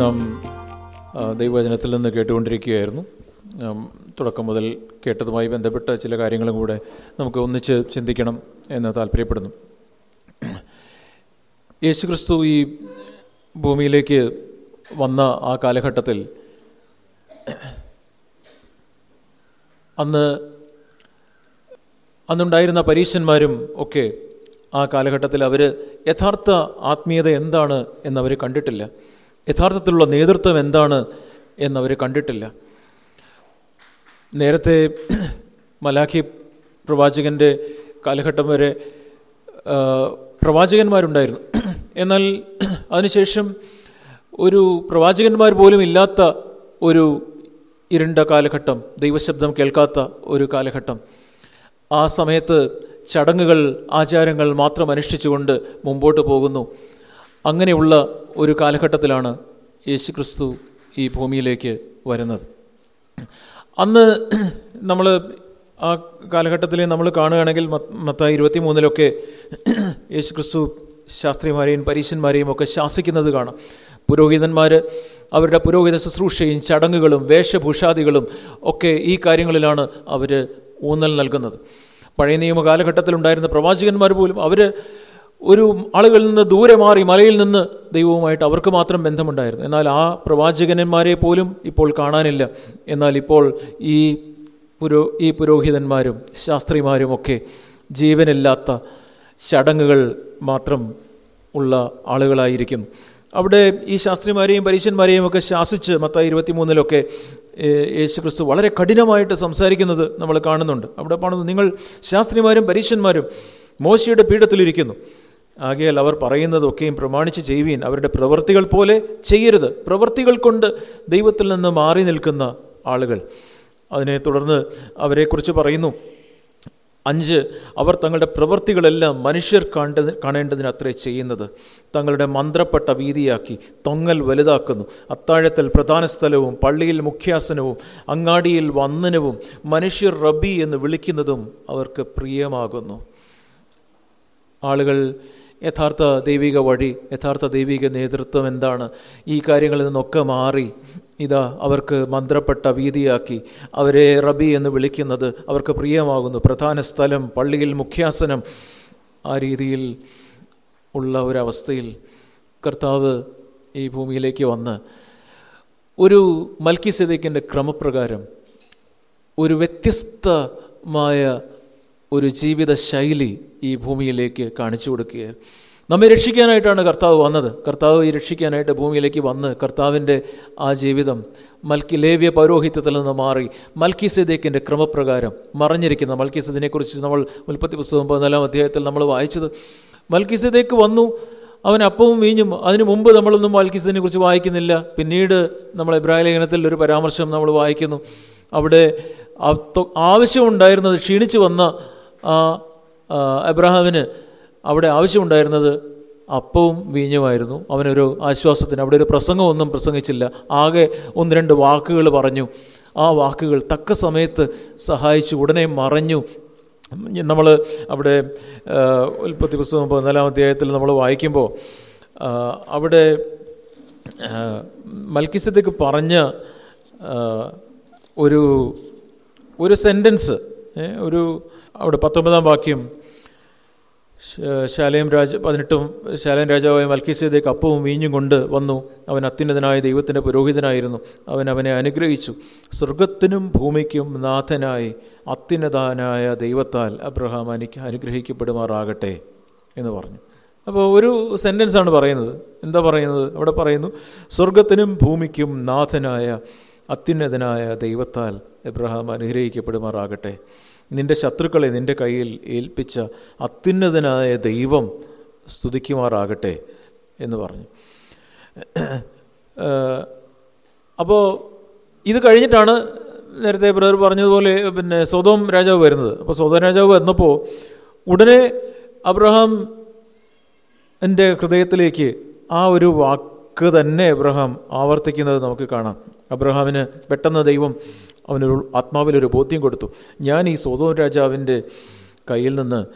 നാം ദൈവവചനത്തിൽ നിന്ന് കേട്ടുകൊണ്ടിരിക്കുകയായിരുന്നു. തുടക്കം മുതൽ കേട്ടതുമായി ബന്ധപ്പെട്ട ചില കാര്യങ്ങളും കൂടെ നമുക്ക് ഒന്നിച്ച് ചിന്തിക്കണം എന്ന് താല്പര്യപ്പെടുന്നു. യേശുക്രിസ്തു ഈ ഭൂമിയിലേക്ക് വന്ന ആ കാലഘട്ടത്തിൽ അന്ന് അന്നുണ്ടായിരുന്ന പരീശന്മാരും ഒക്കെ ആ കാലഘട്ടത്തിൽ അവർ യഥാർത്ഥ ആത്മീയത എന്താണ് എന്നവർ കണ്ടിട്ടില്ല. യഥാർത്ഥത്തിലുള്ള നേതൃത്വം എന്താണ് എന്നവർ കണ്ടിട്ടില്ല. നേരത്തെ മലാഖി പ്രവാചകന്റെ കാലഘട്ടം വരെ പ്രവാചകന്മാരുണ്ടായിരുന്നു. എന്നാൽ അതിനുശേഷം ഒരു പ്രവാചകന്മാർ പോലും ഇല്ലാത്ത ഒരു ഇരുണ്ട കാലഘട്ടം ദൈവശബ്ദം കേൾക്കാത്ത ഒരു കാലഘട്ടം. ആ സമയത്ത് ചടങ്ങുകൾ ആചാരങ്ങൾ മാത്രം അനുഷ്ഠിച്ചുകൊണ്ട് മുമ്പോട്ട് പോകുന്നു. അങ്ങനെയുള്ള ഒരു കാലഘട്ടത്തിലാണ് യേശു ക്രിസ്തു ഈ ഭൂമിയിലേക്ക് വരുന്നത്. അന്ന് നമ്മൾ ആ കാലഘട്ടത്തിൽ നമ്മൾ കാണുകയാണെങ്കിൽ മത്ത- ഇരുപത്തി മൂന്നിലൊക്കെ യേശു ക്രിസ്തു ശാസ്ത്രിമാരെയും പരീശന്മാരെയും ഒക്കെ ശാസിക്കുന്നത് കാണാം. പുരോഹിതന്മാർ അവരുടെ പുരോഹിത ശുശ്രൂഷയും ചടങ്ങുകളും വേഷഭൂഷാദികളും ഒക്കെ ഈ കാര്യങ്ങളിലാണ് അവർ ഊന്നൽ നൽകുന്നത്. പഴയ നിയമ കാലഘട്ടത്തിലുണ്ടായിരുന്ന പ്രവാചകന്മാർ പോലും അവർ ഒരു ആളുകളിൽ നിന്ന് ദൂരെ മാറി മലയിൽ നിന്ന് ദൈവവുമായിട്ട് അവർക്ക് മാത്രം ബന്ധമുണ്ടായിരുന്നു. എന്നാൽ ആ പ്രവാചകന്മാരെ പോലും ഇപ്പോൾ കാണാനില്ല. എന്നാൽ ഇപ്പോൾ ഈ പുരോ ഈ പുരോഹിതന്മാരും ശാസ്ത്രിമാരും ഒക്കെ ജീവനില്ലാത്ത ചടങ്ങുകൾ മാത്രം ഉള്ള ആളുകളായിരിക്കും അവിടെ ഈ ശാസ്ത്രിമാരെയും പരീശന്മാരെയും ഒക്കെ ശാസിച്ച് മത്തായി ഇരുപത്തിമൂന്നിലൊക്കെ യേശു ക്രിസ്തു വളരെ കഠിനമായിട്ട് സംസാരിക്കുന്നത് നമ്മൾ കാണുന്നുണ്ട്. അവിടെ കാണുന്നു നിങ്ങൾ ശാസ്ത്രിമാരും പരീശന്മാരും മോശയുടെ പീഠത്തിലിരിക്കുന്നു. ആകയാൽ അവർ പറയുന്നതൊക്കെയും പ്രമാണിച്ച് ചെയ്യുവീൻ. അവരുടെ പ്രവൃത്തികൾ പോലെ ചെയ്യരുത്. പ്രവൃത്തികൾ കൊണ്ട് ദൈവത്തിൽ നിന്ന് മാറി നിൽക്കുന്ന ആളുകൾ. അതിനെ തുടർന്ന് അവരെക്കുറിച്ച് പറയുന്നു. അഞ്ച് അവർ തങ്ങളുടെ പ്രവൃത്തികളെല്ലാം മനുഷ്യർ കണ്ട കാണേണ്ടതിന് അത്രേ ചെയ്യുന്നത്. തങ്ങളുടെ മന്ത്രപ്പെട്ട വീതിയാക്കി തൊങ്ങൽ വലുതാക്കുന്നു. അത്താഴത്തിൽ പ്രധാന സ്ഥലവും പള്ളിയിൽ മുഖ്യാസനവും അങ്ങാടിയിൽ വന്ദനവും മനുഷ്യർ റബി എന്ന് വിളിക്കുന്നതും അവർക്ക് പ്രിയമാകുന്നു. ആളുകൾ യഥാർത്ഥ ദൈവിക വഴി യഥാർത്ഥ ദൈവിക നേതൃത്വം എന്താണ്? ഈ കാര്യങ്ങളിൽ നിന്നൊക്കെ മാറി ഇതാ അവർക്ക് മന്ത്രപ്പെട്ട വീതിയാക്കി. അവരെ റബി എന്ന് വിളിക്കുന്നത് അവർക്ക് പ്രിയമാകുന്നു. പ്രധാന സ്ഥലം പള്ളിയിൽ മുഖ്യാസനം. ആ രീതിയിൽ ഉള്ള ഒരവസ്ഥയിൽ കർത്താവ് ഈ ഭൂമിയിലേക്ക് വന്ന് ഒരു മൽക്കിസദേക്കിന്റെ ക്രമപ്രകാരം ഒരു വ്യത്യസ്തമായ ഒരു ജീവിത ശൈലി ഈ ഭൂമിയിലേക്ക് കാണിച്ചു കൊടുക്കുകയാണ്. നമ്മെ രക്ഷിക്കാനായിട്ടാണ് കർത്താവ് വന്നത്. കർത്താവ് ഈ രക്ഷിക്കാനായിട്ട് ഭൂമിയിലേക്ക് വന്ന് കർത്താവിന്റെ ആ ജീവിതം മൽക്കി ലേവ്യ പൗരോഹിത്യത്തിൽ നിന്ന് മാറി മൽക്കി സദേക്കിന്റെ ക്രമപ്രകാരം മറിഞ്ഞിരിക്കുന്ന മൽക്കി സദിനെക്കുറിച്ച് നമ്മൾ ഉൽപ്പത്തി പുസ്തകം പതിനാലാം അധ്യായത്തിൽ നമ്മൾ വായിച്ചത്. മൽക്കി സദേക്ക് വന്നു അവൻ അപ്പവും വീഞ്ഞും അതിനു മുമ്പ് നമ്മളൊന്നും മൽക്കി സദിനെ കുറിച്ച് വായിക്കുന്നില്ല. പിന്നീട് നമ്മൾ ഇബ്രാഹിം ലേഖനത്തിൽ ഒരു പരാമർശം നമ്മൾ വായിക്കുന്നു. അവിടെ ആവശ്യമുണ്ടായിരുന്നത് ക്ഷീണിച്ചു വന്ന ആ എബ്രഹാമിന് അവിടെ ആവശ്യമുണ്ടായിരുന്നത് അപ്പവും വീഞ്ഞുമായിരുന്നു. അവനൊരു ആശ്വാസത്തിന് അവിടെ ഒരു പ്രസംഗമൊന്നും പ്രസംഗിച്ചില്ല. ആകെ ഒന്ന് രണ്ട് വാക്കുകൾ പറഞ്ഞു. ആ വാക്കുകൾ തക്ക സമയത്ത് സഹായിച്ചു ഉടനെ മറഞ്ഞു. നമ്മൾ അവിടെ ഉൽപ്പത്തി പുസ്തകം പതിനാലാം അധ്യായത്തിൽ നമ്മൾ വായിക്കുമ്പോൾ അവിടെ മൽക്കിസത്തേക്ക് പറഞ്ഞ ഒരു ഒരു സെന്റൻസ് ഒരു അവിടെ പത്തൊമ്പതാം വാക്യം. ശാലയും രാജ പതിനെട്ടും ശാലയം രാജാവായ മൽക്കീസേദേക്ക് അപ്പവും വീഞ്ഞും കൊണ്ട് വന്നു. അവൻ അത്യുന്നതനായ ദൈവത്തിന്റെ പുരോഹിതനായിരുന്നു. അവൻ അവനെ അനുഗ്രഹിച്ചു. സ്വർഗത്തിനും ഭൂമിക്കും നാഥനായി അത്യുന്നതനായ ദൈവത്താൽ അബ്രഹാം എനിക്ക് അനുഗ്രഹിക്കപ്പെടുമാറാകട്ടെ എന്ന് പറഞ്ഞു. അപ്പോൾ ഒരു സെന്റൻസാണ് പറയുന്നത്. എന്താ പറയുന്നത്? അവിടെ പറയുന്നു സ്വർഗത്തിനും ഭൂമിക്കും നാഥനായ അത്യുന്നതനായ ദൈവത്താൽ എബ്രഹാം അനുഗ്രഹിക്കപ്പെടുമാറാകട്ടെ. നിന്റെ ശത്രുക്കളെ നിന്റെ കയ്യിൽ ഏൽപ്പിച്ച അത്യുന്നതനായ ദൈവം സ്തുതിക്കുമാറാകട്ടെ എന്ന് പറഞ്ഞു. അപ്പോൾ ഇത് കഴിഞ്ഞിട്ടാണ് നേരത്തെ ബ്രദർ പറഞ്ഞതുപോലെ പിന്നെ സ്വതം രാജാവ് വരുന്നത്. അപ്പോൾ സ്വതം രാജാവ് വന്നപ്പോൾ ഉടനെ അബ്രഹാം എന്റെ ഹൃദയത്തിലേക്ക് ആ ഒരു വാക്ക് തന്നെ അബ്രഹാം ആവർത്തിക്കുന്നത് നമുക്ക് കാണാം. അബ്രഹാമിന് പെട്ടെന്ന് ദൈവം അവനൊരു ആത്മാവിലൊരു ബോധ്യം കൊടുത്തു. ഞാൻ ഈ സോതോ രാജാവിന്റെ കയ്യിൽ നിന്ന്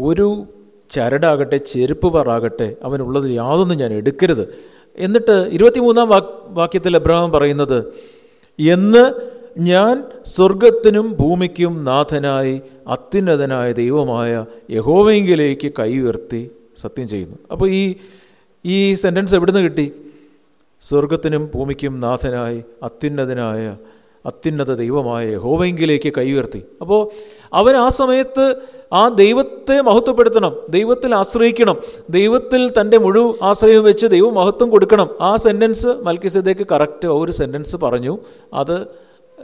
ഒരു ചരടാകട്ടെ ചെരുപ്പ് പാറാകട്ടെ അവനുള്ളത് യാതൊന്നും ഞാൻ എടുക്കരുത്. എന്നിട്ട് ഇരുപത്തിമൂന്നാം വാക് വാക്യത്തിൽ അബ്രഹാം പറയുന്നത് എന്ന് ഞാൻ സ്വർഗത്തിനും ഭൂമിക്കും നാഥനായി അത്യുന്നതനായ ദൈവമായ യഹോവെങ്കിലേക്ക് കൈ ഉയർത്തി സത്യം ചെയ്യുന്നു. അപ്പോൾ ഈ ഈ സെന്റൻസ് എവിടുന്ന് കിട്ടി? സ്വർഗത്തിനും ഭൂമിക്കും നാഥനായി അത്യുന്നതനായ അത്യുന്നത ദൈവമായ ഹോവെങ്കിലേക്ക് കൈ ഉയർത്തി. അപ്പോൾ അവൻ ആ സമയത്ത് ആ ദൈവത്തെ മഹത്വപ്പെടുത്തണം ദൈവത്തിൽ ആശ്രയിക്കണം ദൈവത്തിൽ തന്റെ മുഴു ആശ്രയം വെച്ച് ദൈവം മഹത്വം കൊടുക്കണം. ആ സെന്റൻസ് മൽക്കിസദേക്ക് കറക്റ്റ് ഒരു സെന്റൻസ് പറഞ്ഞു. അത്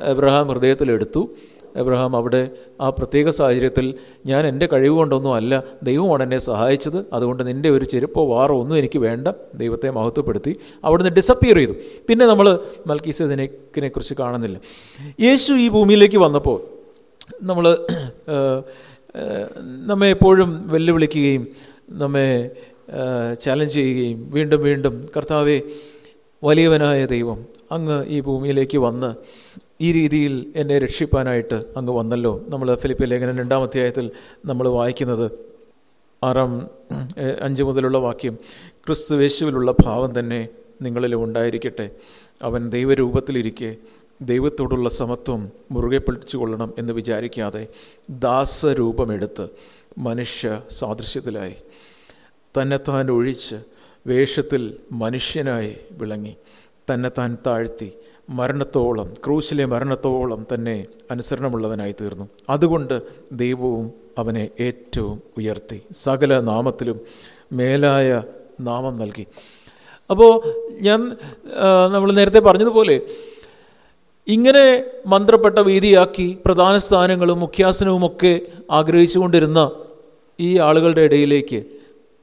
എബ്രഹാം ഹൃദയത്തിലെടുത്തു. എബ്രഹാം അവിടെ ആ പ്രത്യേക സാഹചര്യത്തിൽ ഞാൻ എന്റെ കഴിവ് കൊണ്ടൊന്നും അല്ല ദൈവമാണ് എന്നെ സഹായിച്ചത് അതുകൊണ്ട് നിന്റെ ഒരു ചെരുപ്പോ വാറോ ഒന്നും എനിക്ക് വേണ്ട ദൈവത്തെ മഹത്വപ്പെടുത്തി. അവിടുന്ന് ഡിസപ്പിയർ ചെയ്തു. പിന്നെ നമ്മൾ മൽക്കീസിനെ കുറിച്ച് കാണുന്നില്ല. യേശു ഈ ഭൂമിയിലേക്ക് വന്നപ്പോൾ നമ്മൾ നമ്മെ എപ്പോഴും വെല്ലുവിളിക്കുകയും നമ്മെ ചാലഞ്ച് ചെയ്യുകയും വീണ്ടും വീണ്ടും കർത്താവെ വലിയവനായ ദൈവം അങ്ങ് ഈ ഭൂമിയിലേക്ക് വന്ന് ഈ രീതിയിൽ എന്നെ രക്ഷിപ്പാനായിട്ട് അങ്ങ് വന്നല്ലോ. നമ്മൾ ഫിലിപ്പ് ലേഖനം രണ്ടാം അധ്യായത്തിൽ നമ്മൾ വായിക്കുന്നത് ആറാം അഞ്ച് മുതലുള്ള വാക്യം ക്രിസ്തു യേശുവിലുള്ള ഭാവം തന്നെ നിങ്ങളിൽ ഉണ്ടായിരിക്കട്ടെ. അവൻ ദൈവരൂപത്തിലിരിക്കെ ദൈവത്തോടുള്ള സമത്വം മുറുകെ പിടിച്ചു കൊള്ളണം എന്ന് വിചാരിക്കാതെ ദാസരൂപമെടുത്ത് മനുഷ്യ സാദൃശ്യത്തിലായി. തന്നെത്താൻ ഒഴിച്ച് വേഷത്തിൽ മനുഷ്യനായി വിളങ്ങി. തന്നെത്താൻ താഴ്ത്തി മരണത്തോളം ക്രൂശിലെ മരണത്തോളം തന്നെ അനുസരണമുള്ളവനായി തീർന്നു. അതുകൊണ്ട് ദൈവവും അവനെ ഏറ്റവും ഉയർത്തി സകല നാമത്തിലും മേലായ നാമം നൽകി. അപ്പോൾ ഞാൻ നമ്മൾ നേരത്തെ പറഞ്ഞതുപോലെ ഇങ്ങനെ മന്ത്രപ്പെട്ട വീതിയാക്കി പ്രധാന സ്ഥാനങ്ങളും മുഖ്യാസനവുമൊക്കെ ആഗ്രഹിച്ചുകൊണ്ടിരുന്ന ഈ ആളുകളുടെ ഇടയിലേക്ക്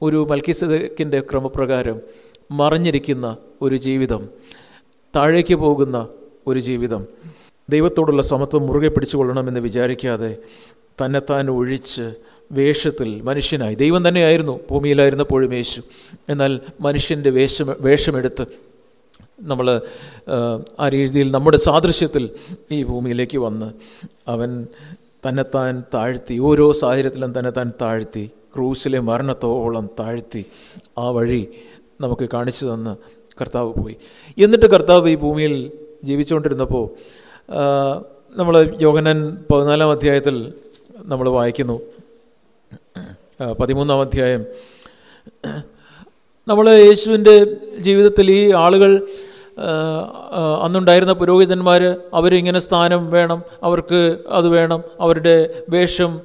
ഒരു മൽക്കിസദക്കിന്റെ ക്രമപ്രകാരം മറിഞ്ഞിരിക്കുന്ന ഒരു ജീവിതം താഴേക്ക് പോകുന്ന ഒരു ജീവിതം. ദൈവത്തോടുള്ള സമത്വം മുറുകെ പിടിച്ചുകൊള്ളണമെന്ന് വിചാരിക്കാതെ തന്നെത്താൻ ഒഴിച്ച് വേഷത്തിൽ മനുഷ്യനായി. ദൈവം തന്നെയായിരുന്നു ഭൂമിയിലായിരുന്നപ്പോഴും യേശു. എന്നാൽ മനുഷ്യന്റെ വേഷം വേഷമെടുത്ത് നമ്മൾ ആ രീതിയിൽ നമ്മുടെ സാദൃശ്യത്തിൽ ഈ ഭൂമിയിലേക്ക് വന്ന് അവൻ തന്നെത്താൻ താഴ്ത്തി ഓരോ സാഹചര്യത്തിലും തന്നെത്താൻ താഴ്ത്തി ക്രൂസിലെ മരണത്തോളം താഴ്ത്തി ആ വഴി നമുക്ക് കാണിച്ചു തന്ന് കർത്താവ് പോയി. എന്നിട്ട് കർത്താവ് ഈ ഭൂമിയിൽ ജീവിച്ചുകൊണ്ടിരുന്നപ്പോൾ നമ്മൾ യോഗനൻ പതിനാലാം അധ്യായത്തിൽ നമ്മൾ വായിക്കുന്നു. പതിമൂന്നാം അധ്യായം. നമ്മൾ യേശുവിന്റെ ജീവിതത്തിൽ ഈ ആളുകൾ അന്നുണ്ടായിരുന്ന പുരോഹിതന്മാർ അവരിങ്ങനെ സ്ഥാനം വേണം അവർക്ക് അത് വേണം അവരുടെ വേഷം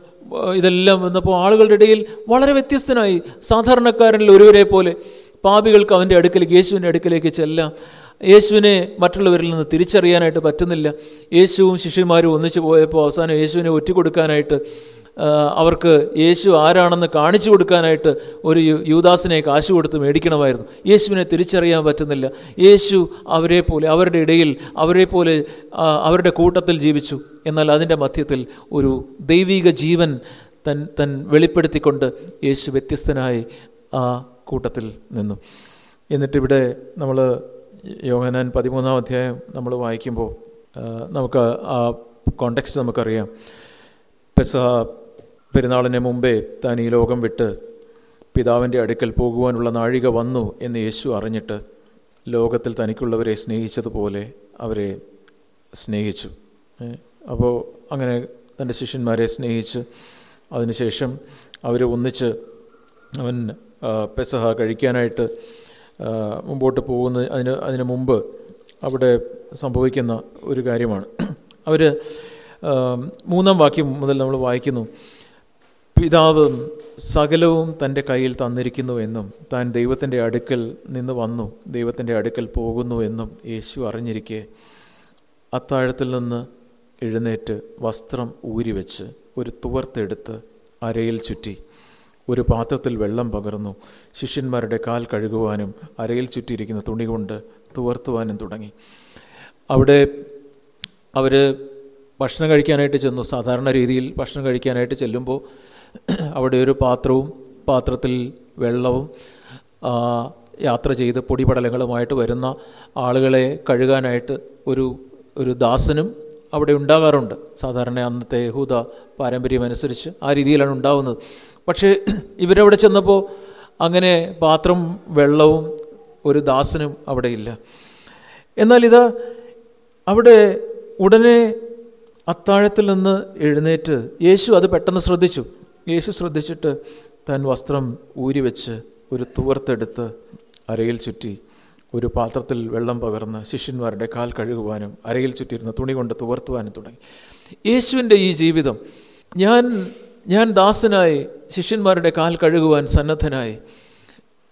ഇതെല്ലാം വന്നപ്പോൾ ആളുകളുടെ ഇടയിൽ വളരെ വ്യത്യസ്തനായി സാധാരണക്കാരനിൽ ഒരുവരെ പോലെ പാപികൾക്ക് അവന്റെ അടുക്കലേക്ക് യേശുവിന്റെ അടുക്കലേക്ക് ചെല്ലാം. യേശുവിനെ മറ്റുള്ളവരിൽ നിന്ന് തിരിച്ചറിയാനായിട്ട് പറ്റുന്നില്ല. യേശുവും ശിഷ്യന്മാരും ഒന്നിച്ചു പോയപ്പോൾ അവസാനം യേശുവിനെ ഒറ്റുകൊടുക്കാനായിട്ട് അവർക്ക് യേശു ആരാണെന്ന് കാണിച്ചു കൊടുക്കാനായിട്ട് ഒരു യൂദാസിനെ കാശ് കൊടുത്ത് മേടിക്കണമായിരുന്നു. യേശുവിനെ തിരിച്ചറിയാൻ പറ്റുന്നില്ല. യേശു അവരെ പോലെ അവരുടെ ഇടയിൽ അവരെ പോലെ അവരുടെ കൂട്ടത്തിൽ ജീവിച്ചു. എന്നാൽ അതിന്റെ മധ്യത്തിൽ ഒരു ദൈവിക ജീവൻ തൻ തൻ വെളിപ്പെടുത്തിക്കൊണ്ട് യേശു വ്യത്യസ്തനായി ആ കൂട്ടത്തിൽ നിന്നു. എന്നിട്ടിവിടെ നമ്മൾ യോഹനാൻ പതിമൂന്നാം അധ്യായം നമ്മൾ വായിക്കുമ്പോൾ നമുക്ക് ആ കോണ്ടെക്സ്റ്റ് നമുക്കറിയാം. പെസഹ പെരുന്നാളിന് മുമ്പേ താൻ ഈ ലോകം വിട്ട് പിതാവിന്റെ അടുക്കൽ പോകുവാനുള്ള നാഴിക വന്നു എന്ന് യേശു അറിഞ്ഞിട്ട് ലോകത്തിൽ തനിക്കുള്ളവരെ സ്നേഹിച്ചതുപോലെ അവരെ സ്നേഹിച്ചു. അപ്പോൾ അങ്ങനെ തന്റെ ശിഷ്യന്മാരെ സ്നേഹിച്ച് അതിനുശേഷം അവർ ഒന്നിച്ച് അവൻ പെസഹ കഴിക്കാനായിട്ട് മുമ്പോട്ട് പോകുന്ന അതിന് അതിന് മുമ്പ് അവിടെ സംഭവിക്കുന്ന ഒരു കാര്യമാണ്. അവർ മൂന്നാം വാക്യം മുതൽ നമ്മൾ വായിക്കുന്നു. പിതാവ് സകലവും തന്റെ കയ്യിൽ തന്നിരിക്കുന്നു എന്നും താൻ ദൈവത്തിന്റെ അടുക്കൽ നിന്ന് വന്നു ദൈവത്തിന്റെ അടുക്കൽ പോകുന്നു എന്നും യേശു അറിഞ്ഞിരിക്കെ അത്താഴത്തിൽ നിന്ന് എഴുന്നേറ്റ് വസ്ത്രം ഊരിവെച്ച് ഒരു തുവർത്തെടുത്ത് അരയിൽ ചുറ്റി. ഒരു പാത്രത്തിൽ വെള്ളം പകർന്നു. ശിഷ്യന്മാരുടെ കാൽ കഴുകുവാനും അരയിൽ ചുറ്റിയിരിക്കുന്ന തുണി കൊണ്ട് തുവർത്തുവാനും തുടങ്ങി. അവിടെ അവർ ഭക്ഷണം കഴിക്കാനായിട്ട് ചെന്നു. സാധാരണ രീതിയിൽ ഭക്ഷണം കഴിക്കാനായിട്ട് ചെല്ലുമ്പോൾ അവിടെ ഒരു പാത്രവും പാത്രത്തിൽ വെള്ളവും യാത്ര ചെയ്ത് പൊടിപടലങ്ങളുമായിട്ട് വരുന്ന ആളുകളെ കഴുകാനായിട്ട് ഒരു ഒരു ദാസനും അവിടെ ഉണ്ടാകാറുണ്ട്. സാധാരണ അന്നത്തെ യഹൂദ പാരമ്പര്യമനുസരിച്ച് ആ രീതിയിലാണ് ഉണ്ടാവുന്നത്. പക്ഷേ ഇവരവിടെ ചെന്നപ്പോൾ അങ്ങനെ പാത്രം വെള്ളവും ഒരു ദാസനും അവിടെ ഇല്ല. എന്നാൽ ഇത് അവിടെ ഉടനെ അത്താഴത്തിൽ നിന്ന് എഴുന്നേറ്റ് യേശു അത് പെട്ടെന്ന് ശ്രദ്ധിച്ചു. യേശു ശ്രദ്ധിച്ചിട്ട് താൻ വസ്ത്രം ഊരി വെച്ച് ഒരു തുവർത്തെടുത്ത് അരയിൽ ചുറ്റി ഒരു പാത്രത്തിൽ വെള്ളം പകർന്ന് ശിഷ്യന്മാരുടെ കാൽ കഴുകുവാനും അരയിൽ ചുറ്റിയിരുന്ന തുണി കൊണ്ട് തുവർത്തുവാനും തുടങ്ങി. യേശുവിന്റെ ഈ ജീവിതം ഞാൻ ഞാൻ ദാസനായി ശിഷ്യന്മാരുടെ കാൽ കഴുകുവാൻ സന്നദ്ധനായി.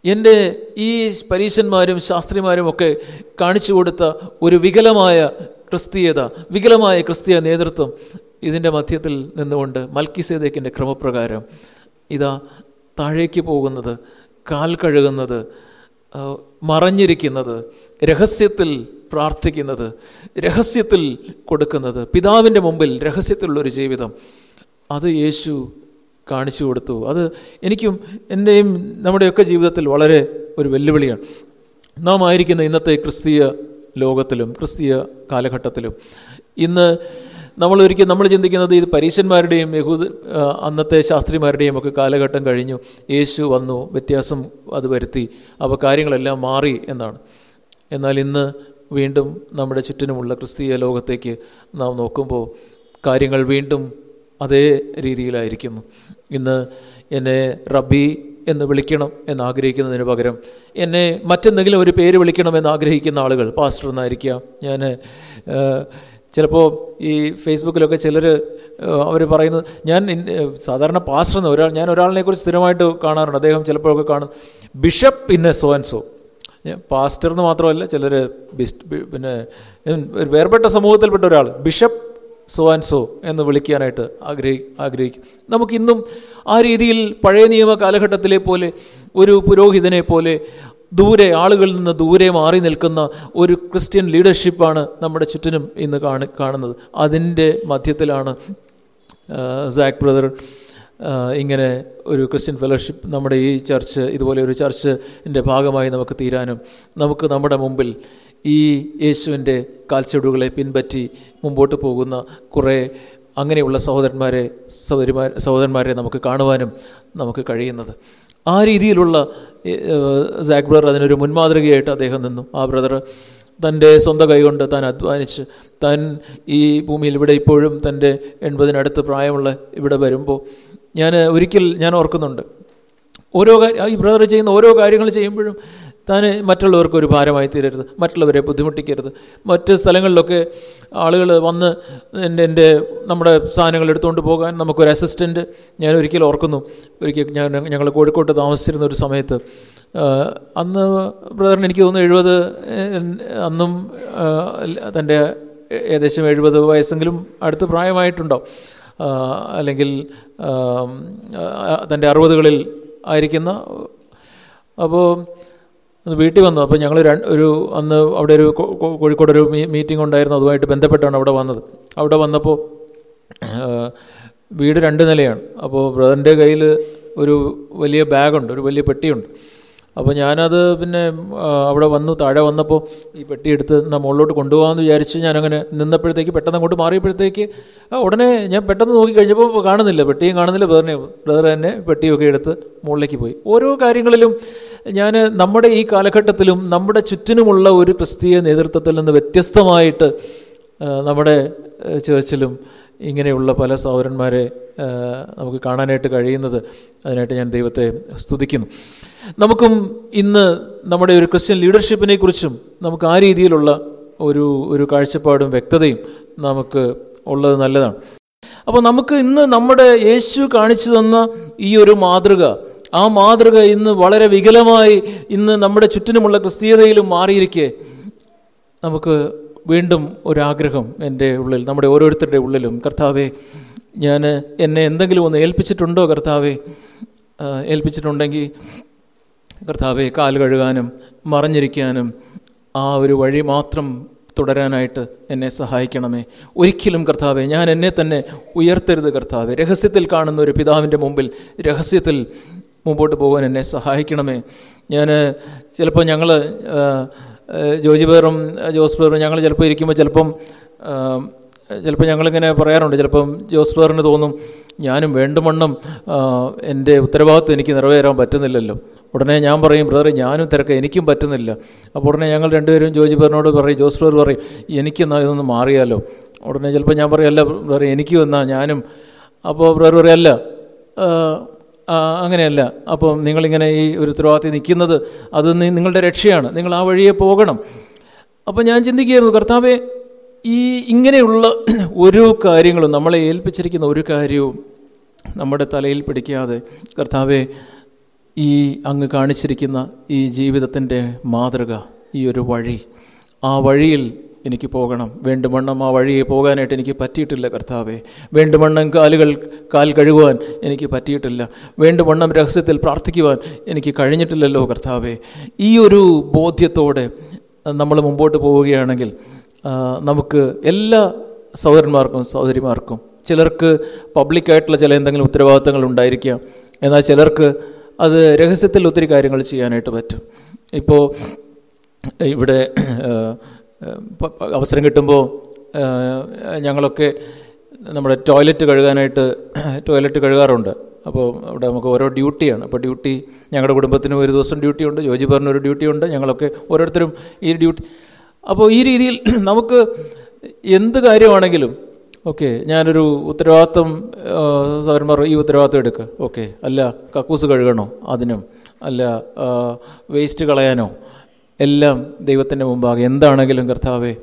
എന്റെ ഈ പരീശന്മാരും ശാസ്ത്രിമാരും ഒക്കെ കാണിച്ചു കൊടുത്ത ഒരു വികലമായ ക്രിസ്തീയത വികലമായ ക്രിസ്തീയ നേതൃത്വം ഇതിന്റെ മധ്യത്തിൽ നിന്നുകൊണ്ട് മൽക്കിസേദേക്കിന്റെ ക്രമപ്രകാരം ഇതാ താഴേക്ക് പോകുന്നത് കാൽ കഴുകുന്നത് മറഞ്ഞിരിക്കുന്നത് രഹസ്യത്തിൽ പ്രാർത്ഥിക്കുന്നത് രഹസ്യത്തിൽ കൊടുക്കുന്നത് പിതാവിന്റെ മുമ്പിൽ രഹസ്യത്തിലുള്ളൊരു ജീവിതം. അത് യേശു കാണിച്ചു കൊടുത്തു. അത് എനിക്കും എന്റെയും നമ്മുടെയൊക്കെ ജീവിതത്തിൽ വളരെ ഒരു വെല്ലുവിളിയാണ്. നാം ആയിരിക്കുന്ന ഇന്നത്തെ ക്രിസ്തീയ ലോകത്തിലും ക്രിസ്തീയ കാലഘട്ടത്തിലും ഇന്ന് നമ്മൾ ഒരിക്കൽ നമ്മൾ ചിന്തിക്കുന്നത് ഇത് പരീശന്മാരുടെയും യഹൂദ അന്നത്തെ ശാസ്ത്രിമാരുടെയും ഒക്കെ കാലഘട്ടം കഴിഞ്ഞു. യേശു വന്നു വ്യത്യാസം അത് വരുത്തി അപ്പോൾ കാര്യങ്ങളെല്ലാം മാറി എന്നാണ്. എന്നാൽ ഇന്ന് വീണ്ടും നമ്മുടെ ചുറ്റിനുമുള്ള ക്രിസ്തീയ ലോകത്തേക്ക് നാം നോക്കുമ്പോൾ കാര്യങ്ങൾ വീണ്ടും അതേ രീതിയിലായിരിക്കുന്നു. ഇന്ന് എന്നെ റബ്ബി എന്ന് വിളിക്കണം എന്നാഗ്രഹിക്കുന്നതിന് പകരം എന്നെ മറ്റെന്തെങ്കിലും ഒരു പേര് വിളിക്കണം ആഗ്രഹിക്കുന്ന ആളുകൾ പാസ്റ്റർ എന്നായിരിക്കാം. ഞാൻ ചിലപ്പോൾ ഈ ഫേസ്ബുക്കിലൊക്കെ ചിലർ അവർ പറയുന്നത് ഞാൻ സാധാരണ പാസ്റ്റർ എന്ന് ഒരാൾ ഞാൻ ഒരാളിനെ കുറിച്ച് സ്ഥിരമായിട്ട് കാണാറുണ്ട്. അദ്ദേഹം ചിലപ്പോഴൊക്കെ കാണും ബിഷപ്പ് പിന്നെ സോ ആൻഡ് സോ പാസ്റ്റർ എന്ന് മാത്രമല്ല ചിലർ ബിസ് പിന്നെ വേർപെട്ട സമൂഹത്തിൽപ്പെട്ട ഒരാൾ ബിഷപ്പ് സോ ആൻഡ് സോ എന്ന് വിളിക്കാനായിട്ട് ആഗ്രഹി ആഗ്രഹിക്കും. നമുക്കിന്നും ആ രീതിയിൽ പഴയ നിയമ കാലഘട്ടത്തിലെ പോലെ ഒരു പുരോഹിതനെ പോലെ ദൂരെ ആളുകളിൽ നിന്ന് ദൂരെ മാറി നിൽക്കുന്ന ഒരു ക്രിസ്ത്യൻ ലീഡർഷിപ്പാണ് നമ്മുടെ ചുറ്റിനും ഇന്ന് കാണി കാണുന്നത്. അതിന്റെ മധ്യത്തിലാണ് സാക് ബ്രദർ ഇങ്ങനെ ഒരു ക്രിസ്ത്യൻ ഫെലോഷിപ്പ് നമ്മുടെ ഈ ചർച്ച് ഇതുപോലെ ഒരു ചർച്ചിന്റെ ഭാഗമായി നമുക്ക് തീരാനും നമുക്ക് നമ്മുടെ മുമ്പിൽ ഈ യേശുവിന്റെ കാൽച്ചെടുകളെ പിൻപറ്റി മുമ്പോട്ട് പോകുന്ന കുറേ അങ്ങനെയുള്ള സഹോദരന്മാരെ സഹോദരിമാർ സഹോദരന്മാരെ നമുക്ക് കാണുവാനും നമുക്ക് കഴിയുന്നത്. ആ രീതിയിലുള്ള സാക് ബ്രദർ അതിനൊരു മുൻമാതൃകയായിട്ട് അദ്ദേഹം നിന്നു. ആ ബ്രദർ തന്റെ സ്വന്തം കൈകൊണ്ട് താൻ അധ്വാനിച്ച് താൻ ഈ ഭൂമിയിൽ ഇവിടെ ഇപ്പോഴും തന്റെ എൺപതിനടുത്ത് പ്രായമുള്ള ഇവിടെ വരുമ്പോൾ ഞാൻ ഒരിക്കൽ ഞാൻ ഓർക്കുന്നുണ്ട്. ഓരോ കാര്യം ഈ ബ്രദർ ചെയ്യുന്ന ഓരോ കാര്യങ്ങൾ ചെയ്യുമ്പോഴും താൻ മറ്റുള്ളവർക്ക് ഒരു ഭാരമായി തീരരുത് മറ്റുള്ളവരെ ബുദ്ധിമുട്ടിക്കരുത്. മറ്റ് സ്ഥലങ്ങളിലൊക്കെ ആളുകൾ വന്ന് എന്റെ എന്റെ നമ്മുടെ സാധനങ്ങൾ എടുത്തുകൊണ്ട് പോകാൻ നമുക്കൊരു അസിസ്റ്റന്റ് ഞാൻ ഒരിക്കൽ ഓർക്കുന്നു. ഒരിക്കൽ ഞാൻ ഞങ്ങൾ കോഴിക്കോട്ട് താമസിച്ചിരുന്ന ഒരു സമയത്ത്. അന്ന് ബ്രദറിന് എനിക്ക് തോന്നുന്നു എഴുപത് അന്നും തന്റെ ഏകദേശം എഴുപത് വയസ്സെങ്കിലും അടുത്ത് പ്രായമായിട്ടുണ്ടാവും. അല്ലെങ്കിൽ തന്റെ അറുപതുകളിൽ ആയിരിക്കുന്ന അപ്പോൾ ഒന്ന് വീട്ടിൽ വന്നു. അപ്പോൾ ഞങ്ങൾ ഒരു അന്ന് അവിടെ ഒരു കോഴിക്കോട് ഒരു മീറ്റിംഗ് ഉണ്ടായിരുന്നു. അതുമായിട്ട് ബന്ധപ്പെട്ടാണ് അവിടെ വന്നത്. അവിടെ വന്നപ്പോൾ വീട് രണ്ട് നിലയാണ്. അപ്പോൾ ബ്രദറിന്റെ കയ്യിൽ ഒരു വലിയ ബാഗുണ്ട് ഒരു വലിയ പെട്ടിയുണ്ട്. അപ്പോൾ ഞാനത് പിന്നെ അവിടെ വന്നു താഴെ വന്നപ്പോൾ ഈ പെട്ടി എടുത്ത് എന്നാൽ മുകളിലോട്ട് കൊണ്ടുപോകാമെന്ന് വിചാരിച്ച് ഞാനങ്ങനെ നിന്നപ്പോഴത്തേക്ക് പെട്ടെന്ന് അങ്ങോട്ട് മാറിയപ്പോഴത്തേക്ക് ഉടനെ ഞാൻ പെട്ടെന്ന് നോക്കി കഴിഞ്ഞപ്പോൾ കാണുന്നില്ല പെട്ടിയും കാണുന്നില്ല ബ്രദറിനെ ബ്രദർ തന്നെ പെട്ടിയൊക്കെ എടുത്ത് മുകളിലേക്ക് പോയി. ഓരോ കാര്യങ്ങളിലും ഞാൻ നമ്മുടെ ഈ കാലഘട്ടത്തിലും നമ്മുടെ ചുറ്റിനുമുള്ള ഒരു ക്രിസ്തീയ നേതൃത്വത്തിൽ നിന്ന് വ്യത്യസ്തമായിട്ട് നമ്മുടെ ചേർച്ചിലും ഇങ്ങനെയുള്ള പല സൗരന്മാരെ നമുക്ക് കാണാനായിട്ട് കഴിയുന്നത്. അതിനായിട്ട് ഞാൻ ദൈവത്തെ സ്തുതിക്കുന്നു. നമുക്കും ഇന്ന് നമ്മുടെ ഒരു ക്രിസ്ത്യൻ ലീഡർഷിപ്പിനെ കുറിച്ചും നമുക്ക് ആ രീതിയിലുള്ള ഒരു ഒരു കാഴ്ചപ്പാടും വ്യക്തതയും നമുക്ക് ഉള്ളത് നല്ലതാണ്. അപ്പോൾ നമുക്ക് ഇന്ന് നമ്മുടെ യേശു കാണിച്ചു തന്ന ഈ ഒരു മാതൃക ആ മാതൃക ഇന്ന് വളരെ വികലമായി ഇന്ന് നമ്മുടെ ചുറ്റിനുമുള്ള ക്രിസ്തീയതയിലും മാറിയിരിക്കെ. നമുക്ക് വീണ്ടും ഒരാഗ്രഹം എന്റെ ഉള്ളിൽ നമ്മുടെ ഓരോരുത്തരുടെ ഉള്ളിലും. കർത്താവെ ഞാൻ എന്നെ എന്തെങ്കിലും ഒന്ന് ഏൽപ്പിച്ചിട്ടുണ്ടോ കർത്താവെ? ഏൽപ്പിച്ചിട്ടുണ്ടെങ്കിൽ കർത്താവെ കാൽ കഴുകാനും മറഞ്ഞിരിക്കാനും ആ ഒരു വഴി മാത്രം തുടരാനായിട്ട് എന്നെ സഹായിക്കണമേ. ഒരിക്കലും കർത്താവെ ഞാൻ എന്നെ തന്നെ ഉയർത്തരുത് കർത്താവെ. രഹസ്യത്തിൽ കാണുന്ന ഒരു പിതാവിന്റെ മുമ്പിൽ രഹസ്യത്തിൽ മുമ്പോട്ട് പോകാൻ എന്നെ സഹായിക്കണമേ. ഞാൻ ചിലപ്പോൾ ഞങ്ങൾ ജോജി പേറും ജോസ് പേറും ഞങ്ങൾ ചിലപ്പോൾ ഇരിക്കുമ്പോൾ ചിലപ്പം ചിലപ്പോൾ ഞങ്ങളിങ്ങനെ പറയാറുണ്ട്. ചിലപ്പം ജോസ് പേറിന് തോന്നും ഞാനും വേണ്ടുമണ്ണം എന്റെ ഉത്തരവാദിത്വം എനിക്ക് നിറവേറാൻ പറ്റുന്നില്ലല്ലോ. ഉടനെ ഞാൻ പറയും ബ്രദറെ ഞാനും തിരക്ക് എനിക്കും പറ്റുന്നില്ല. അപ്പോൾ ഉടനെ ഞങ്ങൾ രണ്ടുപേരും ജോജി പേറിനോട് പറയും ജോസ് പേർ പറയും എനിക്കെന്നാൽ ഇതൊന്ന് മാറിയാലോ. ഉടനെ ചിലപ്പോൾ ഞാൻ പറയും അല്ല ബ്രദറെ എനിക്കും എന്നാ ഞാനും. അപ്പോൾ ബ്രദർ പറയും അല്ല ആ, ആ, അങ്ങനെയല്ല. അപ്പം നിങ്ങളിങ്ങനെ ഈ ഒരു ഉത്തരവാദിത്തം നിൽക്കുന്നത് അത് നിങ്ങളുടെ രക്ഷയാണ്. നിങ്ങൾ ആ വഴിയെ പോകണം. അപ്പം ഞാൻ ചിന്തിക്കുകയായിരുന്നു കർത്താവെ ഈ ഇങ്ങനെയുള്ള ഒരു കാര്യങ്ങളും നമ്മളെ ഏൽപ്പിച്ചിരിക്കുന്ന ഒരു കാര്യവും നമ്മുടെ തലയിൽ പിടിക്കാതെ കർത്താവെ ഈ അങ്ങ് കാണിച്ചിരിക്കുന്ന ഈ ജീവിതത്തിന്റെ മാതൃക ഈ ഒരു വഴി ആ വഴിയിൽ എനിക്ക് പോകണം. വേണ്ടുവണ്ണം ആ വഴിയെ പോകാനായിട്ട് എനിക്ക് പറ്റിയിട്ടില്ല കർത്താവെ. വേണ്ടുവണ്ണം കാലുകൾ കാൽ കഴുകുവാൻ എനിക്ക് പറ്റിയിട്ടില്ല. വേണ്ടുവണ്ണം രഹസ്യത്തിൽ പ്രാർത്ഥിക്കുവാൻ എനിക്ക് കഴിഞ്ഞിട്ടില്ലല്ലോ കർത്താവെ. ഈ ഒരു ബോധ്യത്തോടെ നമ്മൾ മുമ്പോട്ട് പോവുകയാണെങ്കിൽ നമുക്ക് എല്ലാ സഹോദരന്മാർക്കും സഹോദരിമാർക്കും ചിലർക്ക് പബ്ലിക്കായിട്ടുള്ള ചില എന്തെങ്കിലും ഉത്തരവാദിത്തങ്ങൾ ഉണ്ടായിരിക്കാം. എന്നാൽ ചിലർക്ക് അത് രഹസ്യത്തിൽ ഒത്തിരി കാര്യങ്ങൾ ചെയ്യാനായിട്ട് പറ്റും. ഇപ്പോൾ ഇവിടെ അവസരം കിട്ടുമ്പോൾ ഞങ്ങളൊക്കെ നമ്മുടെ ടോയ്ലറ്റ് കഴുകാനായിട്ട് ടോയ്ലറ്റ് കഴുകാറുണ്ട്. അപ്പോൾ അവിടെ നമുക്ക് ഓരോ ഡ്യൂട്ടിയാണ്. അപ്പോൾ ഡ്യൂട്ടി ഞങ്ങളുടെ കുടുംബത്തിന് ഒരു ദിവസം ഡ്യൂട്ടിയുണ്ട് ജോജി പറഞ്ഞ ഒരു ഡ്യൂട്ടി ഉണ്ട് ഞങ്ങളൊക്കെ ഓരോരുത്തരും ഈ ഡ്യൂട്ടി. അപ്പോൾ ഈ രീതിയിൽ നമുക്ക് എന്ത് കാര്യമാണെങ്കിലും ഓക്കെ ഞാനൊരു ഉത്തരവാദിത്വം സൗരന്മാർ ഈ ഉത്തരവാദിത്വം എടുക്കുക ഓക്കെ അല്ല കക്കൂസ് കഴുകണോ അതിനും? അല്ല വേസ്റ്റ് കളയാനോ? എല്ലാം ദൈവത്തിന്റെ മുമ്പാകെ. എന്താണെങ്കിലും കർത്താവെ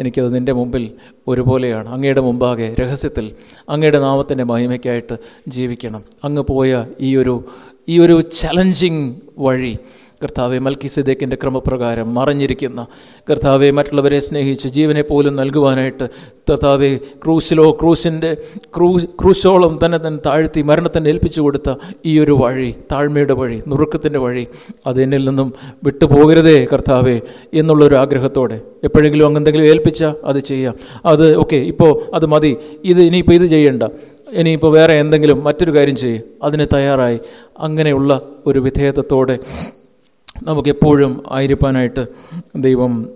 എനിക്കത് നിന്റെ മുമ്പിൽ ഒരുപോലെയാണ്. അങ്ങയുടെ മുമ്പാകെ രഹസ്യത്തിൽ അങ്ങയുടെ നാമത്തിന്റെ മഹിമയ്ക്കായിട്ട് ജീവിക്കണം. അങ്ങ് പോയ ഈ ഒരു ഈ ഒരു ചലഞ്ചിങ് വഴി കർത്താവെ മൽക്കി സിദ്ദീഖിന്റെ ക്രമപ്രകാരം മറിഞ്ഞിരിക്കുന്ന കർത്താവെ മറ്റുള്ളവരെ സ്നേഹിച്ച് ജീവനെ പോലും നൽകുവാനായിട്ട് കർത്താവെ ക്രൂശിലോ ക്രൂശിന്റെ ക്രൂ ക്രൂശോളം തന്നെ തന്നെ താഴ്ത്തി മരണത്തിന് ഏൽപ്പിച്ചു കൊടുത്ത ഈ ഒരു വഴി താഴ്മയുടെ വഴി നുറുക്കത്തിന്റെ വഴി അത് എന്നിൽ നിന്നും വിട്ടുപോകരുതേ കർത്താവെ എന്നുള്ളൊരു ആഗ്രഹത്തോടെ. എപ്പോഴെങ്കിലും അങ്ങെന്തെങ്കിലും ഏൽപ്പിച്ചാൽ ഏൽപ്പിച്ച അത് ചെയ്യാം. അത് ഓക്കെ ഇപ്പോൾ അത് മതി. ഇത് ഇനിയിപ്പോൾ ഇത് ചെയ്യണ്ട. ഇനിയിപ്പോൾ വേറെ എന്തെങ്കിലും മറ്റൊരു കാര്യം ചെയ്യും. അതിന് തയ്യാറായി. അങ്ങനെയുള്ള ഒരു വിധേയത്വത്തോടെ നമുക്കെപ്പോഴും ആയിരിക്കാനായിട്ട് ദൈവം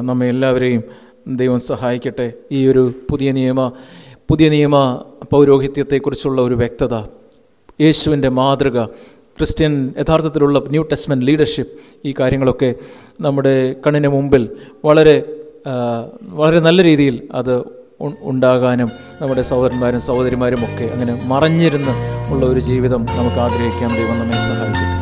നമ്മെ എല്ലാവരെയും ദൈവം സഹായിക്കട്ടെ. ഈ ഒരു പുതിയ നിയമ പുതിയ നിയമ പൗരോഹിത്യത്തെക്കുറിച്ചുള്ള ഒരു വ്യക്തത. യേശുവിന്റെ മാതൃക ക്രിസ്ത്യൻ യഥാർത്ഥത്തിലുള്ള ന്യൂ ടെസ്റ്റ്മെന്റ് ലീഡർഷിപ്പ് ഈ കാര്യങ്ങളൊക്കെ നമ്മുടെ കണ്ണിന് മുമ്പിൽ വളരെ വളരെ നല്ല രീതിയിൽ അത് ഉണ്ടാകാനും നമ്മുടെ സഹോദരന്മാരും സഹോദരിമാരും ഒക്കെ അങ്ങനെ മറഞ്ഞിരുന്ന് ഉള്ള ഒരു ജീവിതം നമുക്ക് ആഗ്രഹിക്കാം. ദൈവം നമ്മെ സഹായിക്കട്ടെ.